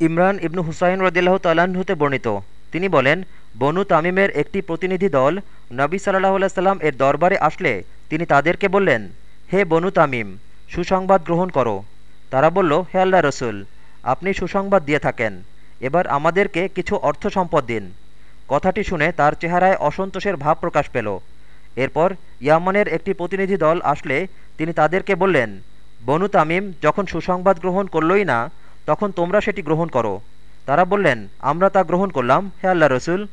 ইমরান ইবনু হুসাইন রদিল্লাহ তাল্লাহ্ন বর্ণিত। তিনি বলেন, বনু তামিমের একটি প্রতিনিধি দল নবী সাল্লাহ সাল্লাম এর দরবারে আসলে তিনি তাদেরকে বললেন, হে বনু তামিম, সুসংবাদ গ্রহণ করো। তারা বলল, হে আল্লাহ রসুল, আপনি সুসংবাদ দিয়ে থাকেন। এবার আমাদেরকে কিছু অর্থ সম্পদ দিন। কথাটি শুনে তার চেহারায় অসন্তোষের ভাব প্রকাশ পেল। এরপর ইয়ামানের একটি প্রতিনিধি দল আসলে তিনি তাদেরকে বললেন, বনু তামিম যখন সুসংবাদ গ্রহণ করলই না তখন তোমরা সেটি গ্রহণ করো। তারা বললেন আমরা তা গ্রহণ করলাম হে আল্লাহ রসুল।